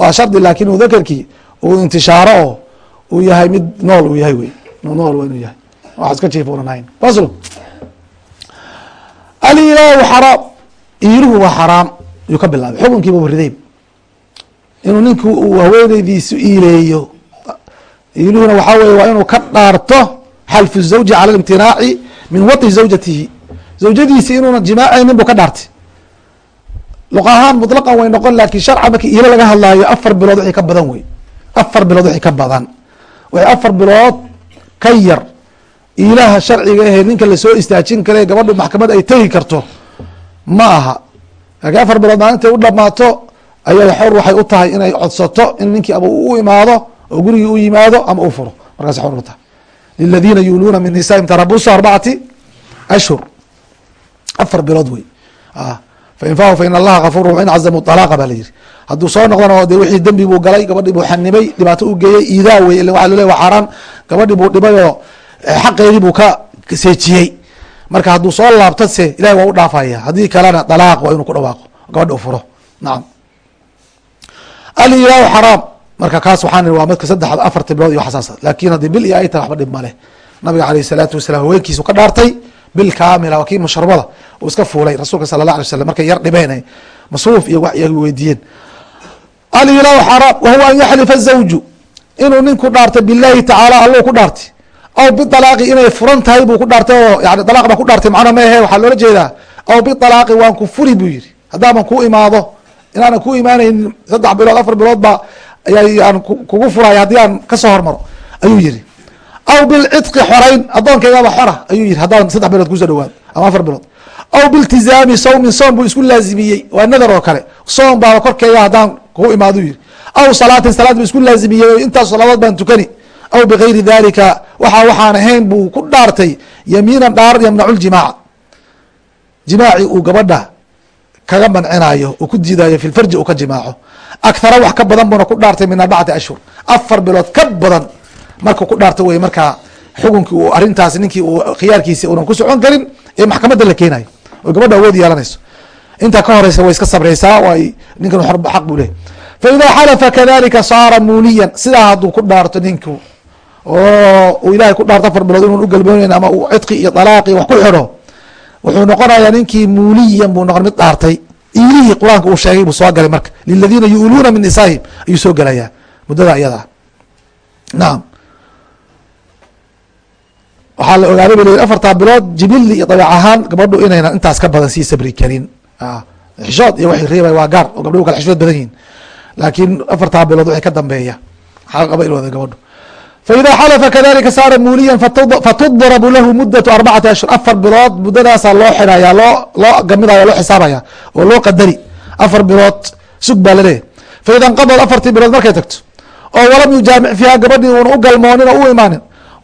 Waa shardi laakin uu dakerkii uu intishaaro oo uu yahay mid nool uu yahay wey. Nool waa inuu yahay. Wax iska jiif unan alilaahu xaraam. Iiluhu waa xaraam. Yuu ka bilaabay. Xukunkiiba wariday inuu ninku uu haweeneydiisu iileeyo. Iiluhuna waxaa weye waa inuu ka dhaarto xalfu zawji cala imtinaaci min wati zawjatihi. Zawjadiisi inuuna jimaacaynin buu ka dhaartay. Luq ahaan muطlaqan way noqon laakin sharca markii iilo laga hadlaayo afar bilood wixii ka badan wey. Afar bilood wixii ka badan wixii afar bilood ka yar. Ilaha sharciga ahe ninka la soo istaajin kare gabadhu maxkamad ay tegi karto. Ma aha. Laakiin afar bilood maalintay u dhamaato ayay xor waxay u tahay inay codsato in ninkii ama u imaado oo gurigii u yimaado ama u furo. Markaas xor u tahay. Liladiina yuuluuna min nisaa'im tarabusu arbacati ashhur. Afar bilood wey fain fahu fain allaha gafur in cazamu alaaqa baa layiri hadduu soo noqdana de wixii dembi buu galay gabadhii buu xanibay dhibaato u geeyey iidaa wey ila waa lole wa xaaraan gabadhii buu dhibay oo xaqeedii buu ka seejiyey marka hadduu soo laabto se ilahay waa u dhaafaya haddii kalena dalaaq waa inuu ku dhawaaqo gabadha u furo nacam alilaahu xaraam marka kaas waxaan waa madka saddex afarta bilood iyo waxsaas laakin haddii bil iyo ay tahay waxba dhib maleh nabiga aleyh salaatu wasalam haweenkiisu ka dhaartay bil kaamila waa kii mashrubada uu iska fuulay rasuulka sala allah alay markay yar dhibeen masruuf iyo wax weydiiyeen. Alilaahu xaraam wahuwa an yaxlifa zawju inuu ninku dhaarto bilahi tacaala alluu ku dhaartay. Aw bialaaqi inay furan tahay buu ku dhaartay oo yani dalaq baa ku dhaartay macna ma waxaa loola jeedaa. Aw bialaaqi waan ku furi buu yihi haddaaban ku imaado inaanan ku imaanaynin saddex bilood afar bilood ba ayaan kugu furaya haddii aan ka soo hormaro ayuu yihi aw bilcidqi xorayn addoonkaygaaba xora ayuu yihi haddaan saddex bilood ku soo dhawaado ama afar bilood. Aw biltizaami sawmin soom buu isku laazimiyey waa nadar oo kale. Soom baaba korkeyga haddaan kugu imaado yiri aw salaatin salaad buu isku laazimiyey o intaas salaadood baan tukani. Aw bigayri dalika waxa waxaan ahayn buu ku dhaartay yamiinan dhaar yamnacu ljimaaca jimaaci uu gabadha kaga mancinayo uu ku diidayo fi lfarji uu ka jimaaco. Akhara wax ka badan buuna ku dhaartay min arbacati ashhur. Afar bilood ka badan markuu ku dhaarto wey markaa xukunkii uu arintaas ninkii uu khiyaarkiisi unan ku socon karin ee maxkamadda la keenayo oo gabadha awood yeelanayso intaa ka horeysa way iska sabreysaa way ninkan xaq buu lehay fa xalafa kadalika saara muuniyan sidaa hadduu ku dhaarto ninku oo uu ilahay ku dhaarto afar bilood inun ugalmooneyn ama uu cidqi iyo dalaaqi wax ku xidho wuxuu noqonayaa ninkii muuliyan buu noqon mid dhaartay. Iilihii qur'aanka uu sheegay buu soo galay marka. Liladiina yuuluuna min nisaahim ayuu soo gelayaa muddada iyada. Naam waxaa la ogaaday ba afartaa bilood jibili iyo dabeec ahaan gabadhu inaynan intaas ka badan sii sabri karin. Xishood iyo waxay reebay waa gaar oo gabdho kala xishood badan yihiin laakiin afartaa bilood waxay ka dambeeya. Xaa qaba ilwada gabadhu. Faida xalafa kadalika saara muuliyan fatudrabu lahu mudatu arbacati ashhur. Afar bilood muddadaasaa loo xidhaya loo loo gamidaya loo xisaabaya oo loo qadari. Afar bilood sug baa laleeyahy faida inqadad afartii bilood markay tagto oo walam yujaamic fiiha gabadhii uuna u galmoonin oo u imaanin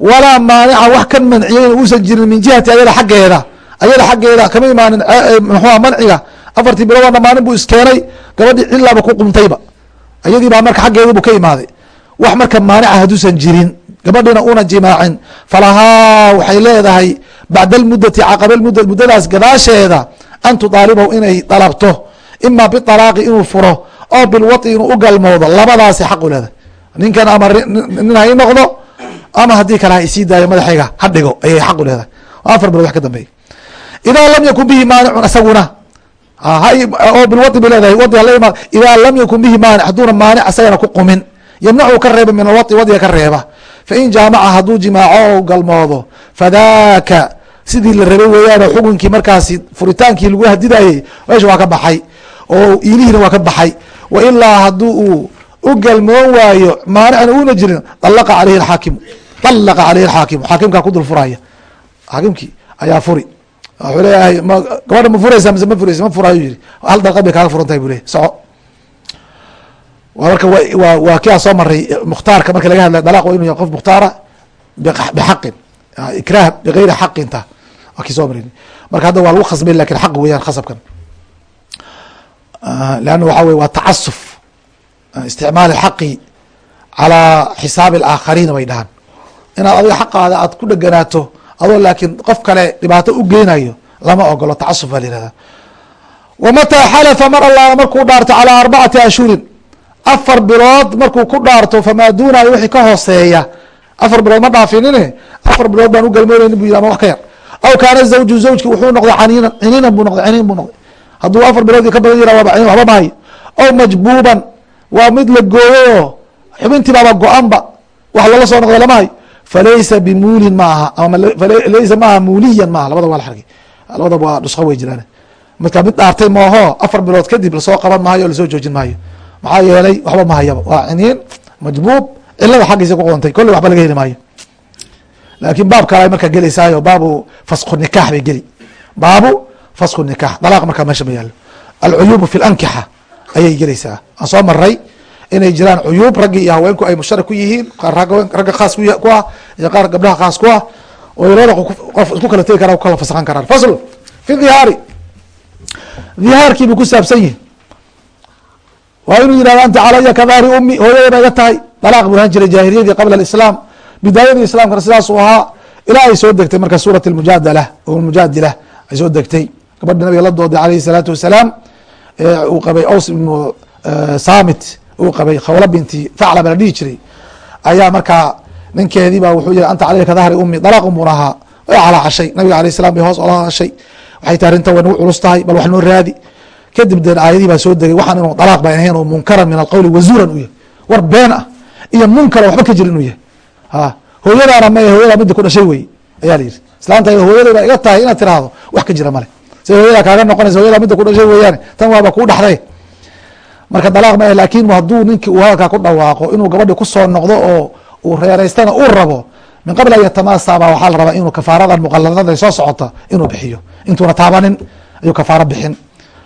walaa maanica wax ka manciyeyna uusan jirin min jihati ayada xaggeeda. Ayada xaggeeda kama imaanin mxua manciga. Afartii oo dhamaanin buu iskeenay gabadhii cilaaba ku qumtayba. Ayadii baa marka xaggeedii buu ka imaaday. Wax marka maanica hadduusan jirin gabadhina una jimaacin. Falahaa waxay leedahay bacda almudati caqaba mud muddadaas gadaasheeda an tudaalibahu inay dalabto. Ima bialaaqi inuu furo oo bilwai inuu u galmoodo labadaasi xaq u leedahay. Ninkan ama nin ha i noqdo ama haddii kale ha isii daayo madaxayga ha dhigo ayay xaq u leedahay. Afar bilood wax ka dambeeya idaa lam yakun bihi maanicun isaguna oo bilwai bay leedahay wadi hala imaad idaa lam yakun bihi maanic hadduuna maanic isagana ku qumin. Yamnacu ka reeba min alwai wadiga ka reeba. Fain jaamaca hadduu jimaaco o galmoodo fadaka sidii la rabay weeyaanoo xukunkii markaasi furitaankii lagu hadidayey meesha waa ka baxay oo iilihiina waa ka baxay. Wa ilaa haddii uu u galmoon waayo maanicna una jirin alaqa aleyhi aakimu alaqa aleyhi alxaakimu xaakimkaa ku dul furaya xaakimkii ayaa furi wuxuu leeyahay ma gabadha ma furaysa mise ma furaysa ma furayo yiri hal dalqad bay kaaga furantahay bu leyahy soco marka wa waa kia soo maray mukhtaarka marka laga hadlay dalaq wa inu yahay qof mukhtaara bixaqin ikrah bigayri xaqinta waa kii soo maray marka hadda waa lagu khasbay lakin xaq weeyaan khasabkan leanna waxa wey waa tacasuf isticmaal اxaqi calىa xisaabi اlaakhariina bay dhahaan inaad adiga xaqaada aad ku dheganaato adoo laakiin qof kale dhibaato u geynayo lama ogolo tacasuf baa la yihahda wamataa xalafa mar allaala markuu dhaarto calىa arbacati ashhurin afar bilood markuu ku dhaarto famaa duunayo wixii ka hooseeya. Afar bilood ma dhaafinine? Afar bilood baan u galmoonayni bu yiri ama wax ka yar. Aw kaana zawju zawjki wuxuu noqday caniinan ciniinan buu noqday ciniin buu noqday. Hadduu afar bilood ka badan yira waaba ciniin waxba maayo aw majbuuban waa mid la gooyayoo xubintii baaba go-anba wax lala soo noqda lama hayo falaysa bimuulin ma aha ama laysa maaha muuliyan maaha labada waa argay labadaba waa dhusqo way jiraan marka mid dhaartay mooho afar bilood kadib la soo qaban maayo la soo joojin maayo maxaa yeelay waxba ma waa ciniin majbuub cilada xaggiisa ku qontay kolley waxba laga heli maayo laakiin baab kale ay markaa baabu fasku nikaax bay geli baabu fasku nikaax dalaaq markaa meesha ma yaalo alcuyuubu fi lankixa ayay gelaysaa aan soo maray inay jiraan cuyuub raggii iyo haweenku ay mushtarak ku yihiin qaar ragga khaas ku ah iyo qaar gabdhaha khaas ku ah oo labada qof isku kala tegi kara kala fasakan karaan. Fasl fi dhihaari dhihaarkii buu ku saabsan yihi waa inuu yihahdo anta calaya ka dhahri umi hooyada ba iga tahay. Dalaaq buu ahaan jiray jaahiliyadii qabla alislaam. Bidaayadii islamkana sidaasuu ahaa ilaa ay soo degtay marka suurat mujaadala mujaadila ay soo degtay. Gabadha nabiga la dooday alayhi salaatu wasalaam uu qabay aws ibnu samit uu qabay khawla binti thaclaba la dhihi jiray ayaa markaa ninkeedii baa wuxuu yihi anta caleyka dahri umi dalaaqun bun ahaa way calaacashay nabiga alayh salam bay hoos ola hadashay waxay tahay arrinta way nagu culus tahay bal wax noo raadi. Kadib deen aayadii baa soo degay waxaan inuu dalaaq baan ahayn oo munkaran min alqowli wazuuran u yahay. War been ah iyo munkara waxba ka jir inuu yahay. Ha hooyadaana ma hooyadaa midda ku dhashay wey ayaa la yidhi. Islaanta hooyaday baa iga tahay inaad tiraahdo wax ka jira male si hooyadaa kaaga noqonaysa hoyadaa midda ku dhashay weeyaane tan waaba kuu dhaxday marka dalaaq ma laakiin hadduu ninkii uu hadalkaa ku dhawaaqo inuu gabadhi ku soo noqdo oo uu reeraystana uu rabo min qabl an yatamasa ba waxaa la rabaa inuu kafaaradan muqaladada soo socota inuu bixiyo. Intuuna taabanin ayuu kafaaro bixin.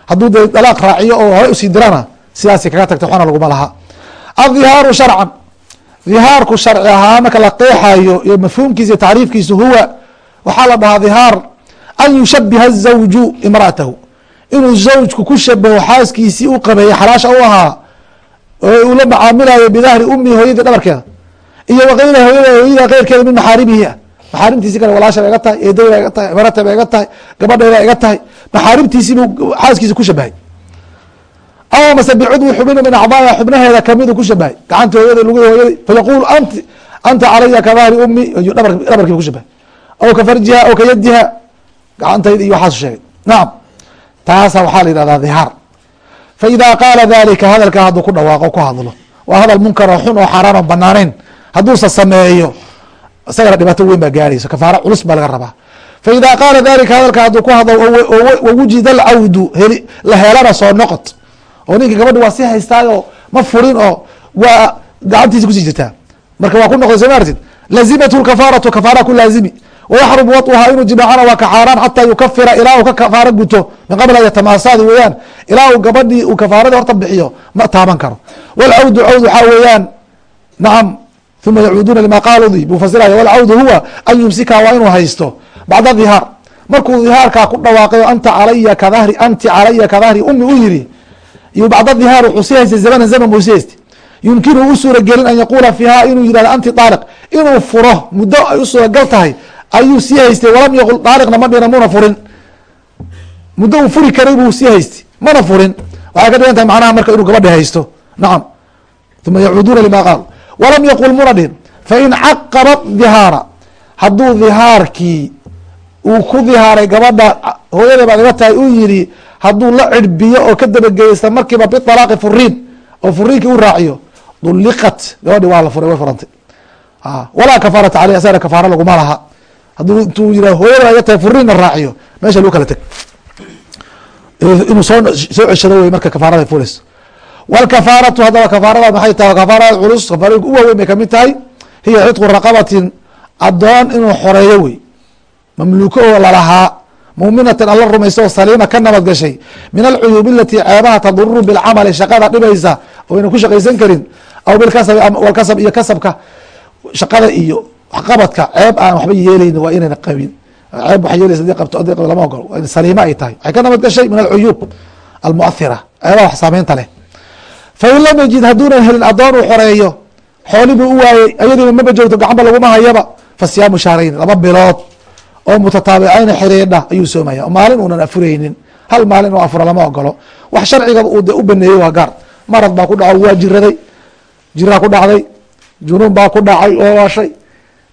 Hadduu de dalaaq raaciyo oo hore u sii dirana sidaasay kaga tagta waxna laguma laha adhihaaru sharcan. Dhihaarku sharci ahaa marka la qeexayo iyo mafhuumkiisa iyo tacriifkiisa huwa waxaa la dhahaa dhihaar an yushabiha zawju imraatahu inuu zawjku ku shabaho xaaskiisii u qabeeyey xalaasha u ahaa oo uu la macaamilayo bidahri ummi hooyadii dhabarkeeda iyo waqayla hooyada keyrkeeda min maxaarimihi ah maxaarimtiisi kale walaasha iga tahay eeday ba iga tahay marata ba iga tahay gabadheeda iga tahay maxaarimtiisiibuu xaaskiisa ku shabahay aw mase bicudwi xubin min acdaaya xubnaheeda kamidu ku shabahay gacanta hooyada lug hooyada fayaqulu anti anta calaya ka dahri ummi dhabarkiiba ku shabahay aw ka farjiha aw ka yadiha gacantayda iyo waxaasu sheegay. Nacam taasa waxaa la yihahdaa dhihaar fa qaala dalika hadalkaa hadduu ku dhawaaqo ku hadlo. Waa hadal munkar oo xun oo xaaraan oo banaaneyn hadduusa sameeyo isagana dhibaato weyn baa gaarayso kafaaro culus baa laga rabaa. Fa qaala dalika hadalka hadduu ku hadlo wawujida alcawdu la heelana soo noqod oo ninka gabadhi waa si haystaayo ma furin oo waa gacantiisa ku sii jirtaa. Marka waa ku noqday soo maartid lkafaaratu kafaara ku laazimi wayaxrumu waطuhaa inuu jimaacana waa ka xaaraan xataa yukafira ilaa uu ka kafaaro guto min qabl an yatamaasaadi weeyaan ilaa uu gabadhii uu kafaaradii horta bixiyo ma taaban karo wlcawdu cawd waxaa weeyaan nacam uma yacuuduuna lima qaaludi buu fasiraya wlcawdu huwa an yumsika waa inuu haysto bacda dhihaar markuu dhihaarkaa ku dhawaaqayo anta calaya kadahri anti calaya kadahri umi u yiri iyo bacda dhihaar wuxuu sii haystay zamanan zaman buu sii haystay yumkinu u suura gelin an yaquula fiiha inuu yihahdo anti daaliq inuu furo muddo ay u suuragal tahay ayuu sii haystay walam yaqul daaliqna ma dhina muna furin. Muddo uu furi karay buu sii haystay mana furin. Waxay ka dhigan tahay macnaha marka inuu gabadhi haysto. Nacam uma yacuuduuna lima qaal. Walam yaqul muna dhihin. Fain caqaba dhihaara hadduu dhihaarkii uu ku dhihaaray gabadha hooyada baad tahay uu yihi hadduu la cirbiyo oo ka dabageysta markiiba bialaaqi furiin oo furiinkii u raaciyo duliqat gabadhi waa la furay way furantay. Walaa kafaarata aleyh asagana kafaaro laguma laha hadduu intuu yira hooyada tahay raaciyo meesha lagu kala teg inuu soo soo ceshado wey marka kafaarada fulayso wlkafaaratu haddaba kafaarada maxay tahay? Kafaarada culus kafaarooyinka u waaweyn bay ka mid tahay. Hiya cidqu raqabatin adoon inuu xoreeyo wey. Mamluuko oo lalahaa muuminatan alla rumaysa oo saliima ka nabad gashay. Min alcuyuub alati ceebaha tadururu bilcamali shaqada dhibaysa oo ayna ku shaqaysan karin. Aw bilkasab walkasab iyo kasabka shaqada iyo waxqabadka ceeb aan waxba yeelayni waa inayna qabin. Ceeb waxay yeelaysa haddii qabto haddii qabto lama ogolo saliima ay tahay. Waxay ka nabad gashay min alcuyuub almuathira ceebaha wax saameynta leh fain lam yajid hadduunan helin adoon uu xoreeyo xooli buu u waayey ayadiiba maba joogto gacanba laguma hayaba fa siyaamu shahrayn laba bilood oo mutataabicayn xiriidha ayuu soomaya. Maalin uunan afureynin hal maalin oo afura lama ogolo wax sharciga uu de u baneeyey waa gaar. Marad baa ku dhaco waa jiraday jiraa ku dhacday junuun baa ku dhacay oo waashay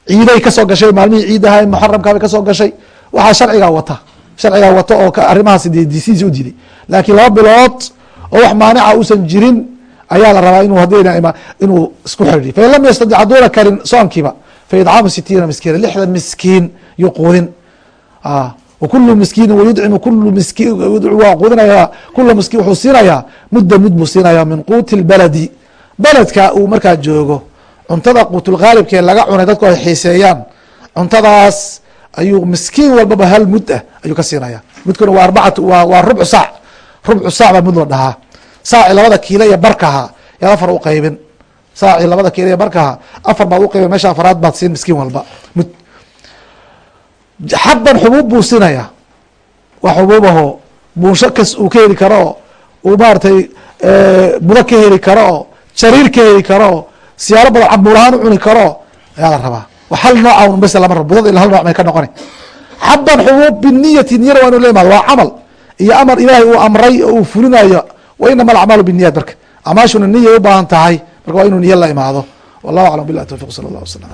ciiday ka soo gashay maalmihii ciidaha muxaramkaabay ka soo gashay. Waxaa sharcigaa wata. Sharcigaa wata oo arrimahaas de disidiisa u diiday laakiin laba bilood oo wax maanica uusan jirin ayaa la rabaa inuu haddii inuu isku xidhi fain lam yastadic hadduuna karin soonkiiba fa idcaamu sitiina miskiina lixdan miskiin yuquudin wakulu miskiini wayudcimu kulu miski waa quudinaya kula miskiin wuxuu siinayaa mudda mud buu siinaya min quuti lbaladi beledka uu markaa joogo cuntada quutulghaalibkee laga cunay dadku ay xiiseeyaan cuntadaas ayuu miskiin walbaba hal mud ah ayuu ka siinaya. Mudkuna waa arbacatu waa rubcu saac. Rubcu saac baa mud la dhahaa. Saaci labada kiilo iyo barkaha yaad afar u qaybin. Saaci labada kiilo iyo barkaha afar baad uqaybin meesha afaraad baad siin miskiin walba. Mud. Xabban xubuub buu siinayaa waa xubuubaho buunsho kas uu ka heli karo oo uu maaratay budo ka heli karo jariir ka heli karo siyaaro badan cambuur ahaan u cuni karo ayaa la rabaa. Wa hal nooca un bes lama rabo budada ila hal nooc may ka noqona xabban xubuub biniyati niyana waa inu waa camal. Iyo amar ilaahay uu amray oo uu fulinayo wa inama alacmaalu biniyat marka. Amaashuna niyay u baahan tahay marka waa inuu niyo la imaado. Wallahu aclam bilah tawfiq sala allah wasalam